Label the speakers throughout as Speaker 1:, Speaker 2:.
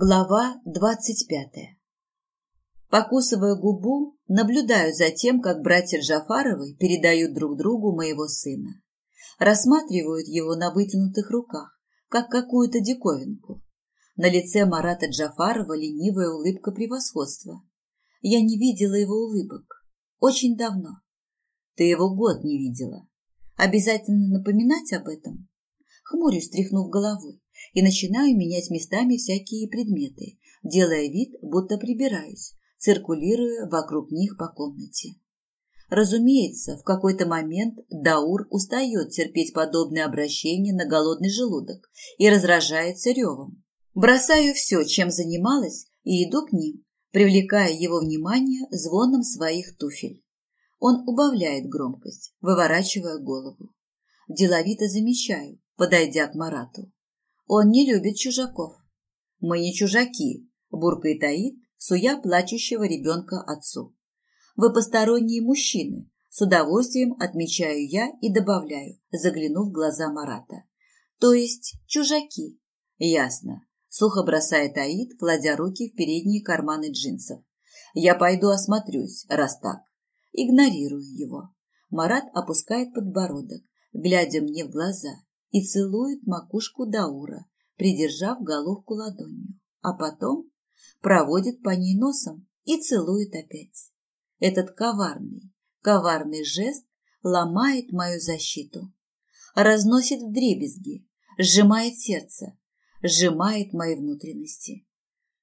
Speaker 1: Глава двадцать пятая Покусывая губу, наблюдаю за тем, как братья Джафаровы передают друг другу моего сына. Рассматривают его на вытянутых руках, как какую-то диковинку. На лице Марата Джафарова ленивая улыбка превосходства. Я не видела его улыбок. Очень давно. Ты его год не видела. Обязательно напоминать об этом? Хмурюсь, тряхнув головой и начинаю менять местами всякие предметы, делая вид, будто прибираюсь, циркулируя вокруг них по комнате. Разумеется, в какой-то момент Даур устает терпеть подобное обращение на голодный желудок и разражается ревом. Бросаю все, чем занималась, и иду к ним, привлекая его внимание звоном своих туфель. Он убавляет громкость, выворачивая голову. Деловито замечаю, подойдя к Марату. Он не любит чужаков. Мы не чужаки, буркает Аид, суя плачущего ребенка отцу. Вы посторонние мужчины, с удовольствием отмечаю я и добавляю, заглянув в глаза Марата. То есть чужаки. Ясно. Сухо бросает Аид, кладя руки в передние карманы джинсов. Я пойду осмотрюсь, раз так. Игнорирую его. Марат опускает подбородок, глядя мне в глаза, и целует макушку Даура, придержав головку ладонью, а потом проводит по ней носом и целует опять. Этот коварный, коварный жест ломает мою защиту, разносит дребезги, сжимает сердце, сжимает мои внутренности.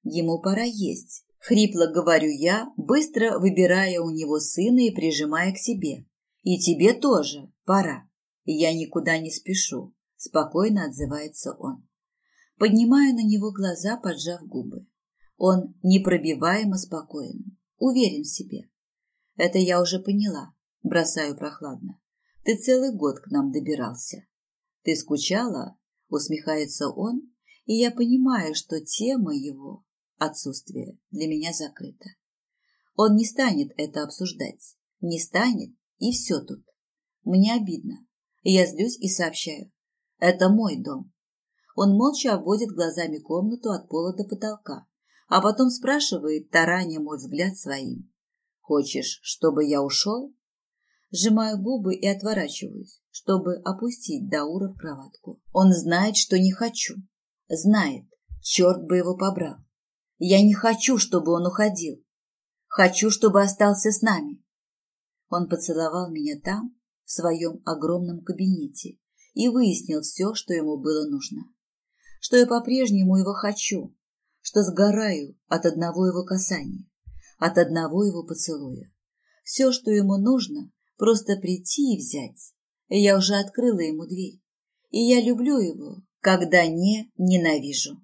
Speaker 1: Ему пора есть, хрипло говорю я, быстро выбирая у него сына и прижимая к себе. И тебе тоже пора. Я никуда не спешу спокойно отзывается он. Поднимаю на него глаза, поджав губы. Он непробиваемо спокоен, уверен в себе. Это я уже поняла, бросаю прохладно. Ты целый год к нам добирался. Ты скучала? Усмехается он, и я понимаю, что тема его отсутствия для меня закрыта. Он не станет это обсуждать. Не станет, и все тут. Мне обидно. Я злюсь и сообщаю. Это мой дом. Он молча обводит глазами комнату от пола до потолка, а потом спрашивает, тараня мой взгляд своим. «Хочешь, чтобы я ушел?» Сжимаю губы и отворачиваюсь, чтобы опустить Даура в кроватку. Он знает, что не хочу. Знает, черт бы его побрал. Я не хочу, чтобы он уходил. Хочу, чтобы остался с нами. Он поцеловал меня там, в своем огромном кабинете, и выяснил все, что ему было нужно. Что я по-прежнему его хочу, что сгораю от одного его касания, от одного его поцелуя. Все, что ему нужно, просто прийти и взять. И я уже открыла ему дверь. И я люблю его, когда не ненавижу.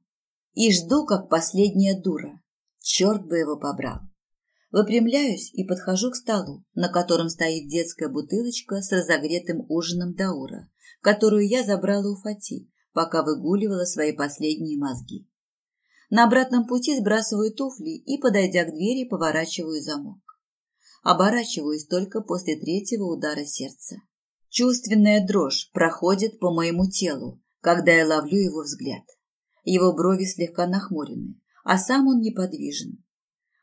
Speaker 1: И жду, как последняя дура. Черт бы его побрал. Выпрямляюсь и подхожу к столу, на котором стоит детская бутылочка с разогретым ужином Даура, которую я забрала у Фати, пока выгуливала свои последние мозги. На обратном пути сбрасываю туфли и, подойдя к двери, поворачиваю замок. Оборачиваюсь только после третьего удара сердца. Чувственная дрожь проходит по моему телу, когда я ловлю его взгляд. Его брови слегка нахмурены, а сам он неподвижен.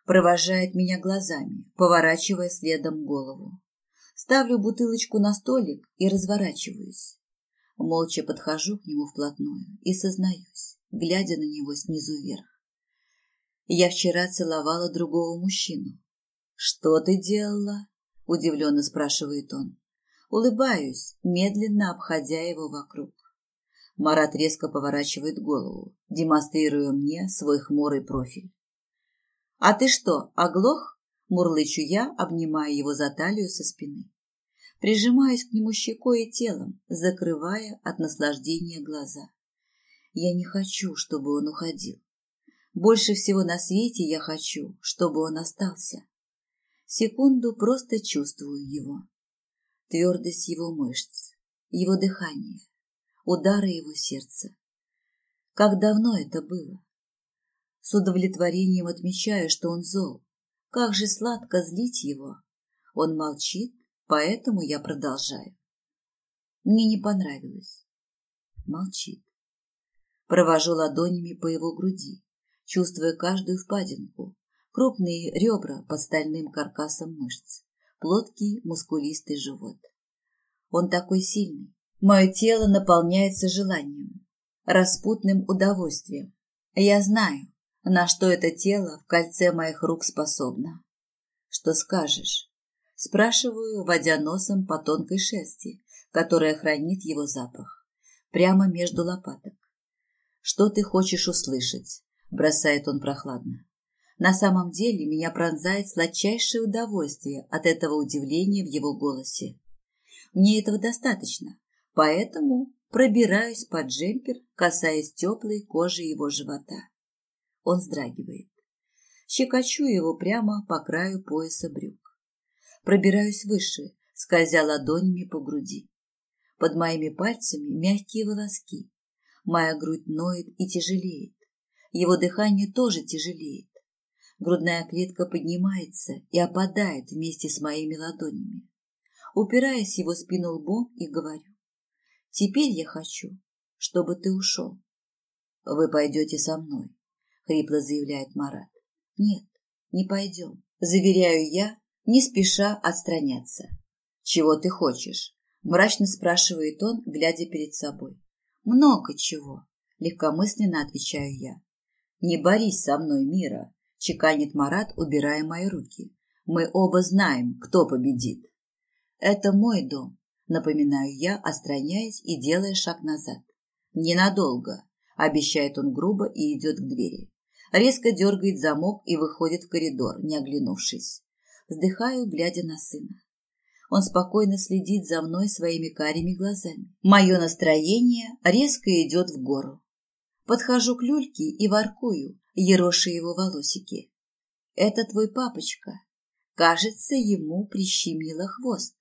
Speaker 1: Провожает меня глазами, поворачивая следом голову. Ставлю бутылочку на столик и разворачиваюсь. Молча подхожу к нему вплотную и сознаюсь, глядя на него снизу вверх. Я вчера целовала другого мужчину. «Что ты делала?» – удивленно спрашивает он. Улыбаюсь, медленно обходя его вокруг. Марат резко поворачивает голову, демонстрируя мне свой хмурый профиль. «А ты что, оглох?» – мурлычу я, обнимая его за талию со спины прижимаюсь к нему щекой и телом, закрывая от наслаждения глаза. Я не хочу, чтобы он уходил. Больше всего на свете я хочу, чтобы он остался. Секунду просто чувствую его. Твердость его мышц, его дыхание, удары его сердца. Как давно это было? С удовлетворением отмечаю, что он зол. Как же сладко злить его. Он молчит, Поэтому я продолжаю. Мне не понравилось. Молчит. Провожу ладонями по его груди, чувствуя каждую впадинку, крупные ребра под стальным каркасом мышц, плоткий мускулистый живот. Он такой сильный. Мое тело наполняется желанием, распутным удовольствием. Я знаю, на что это тело в кольце моих рук способно. Что скажешь? Спрашиваю, водя носом по тонкой шерсти, которая хранит его запах, прямо между лопаток. Что ты хочешь услышать? Бросает он прохладно. На самом деле меня пронзает сладчайшее удовольствие от этого удивления в его голосе. Мне этого достаточно, поэтому пробираюсь под джемпер, касаясь теплой кожи его живота. Он вздрагивает. Щекочу его прямо по краю пояса брюк. Пробираюсь выше, скользя ладонями по груди. Под моими пальцами мягкие волоски. Моя грудь ноет и тяжелеет. Его дыхание тоже тяжелеет. Грудная клетка поднимается и опадает вместе с моими ладонями. Упираясь его спину лбом и говорю. Теперь я хочу, чтобы ты ушел. Вы пойдете со мной, хрипло заявляет Марат. Нет, не пойдем, заверяю я, не спеша отстраняться. Чего ты хочешь? Мрачно спрашивает он, глядя перед собой. Много чего, легкомысленно отвечаю я. Не борись со мной, Мира, чеканит Марат, убирая мои руки. Мы оба знаем, кто победит. Это мой дом, напоминаю я, остраняясь и делая шаг назад. Ненадолго, обещает он грубо и идет к двери. Резко дергает замок и выходит в коридор, не оглянувшись. Вздыхаю, глядя на сына. Он спокойно следит за мной своими карими глазами. Мое настроение резко идет в гору. Подхожу к люльке и воркую, ероши его волосики. Это твой папочка. Кажется, ему прищемило хвост.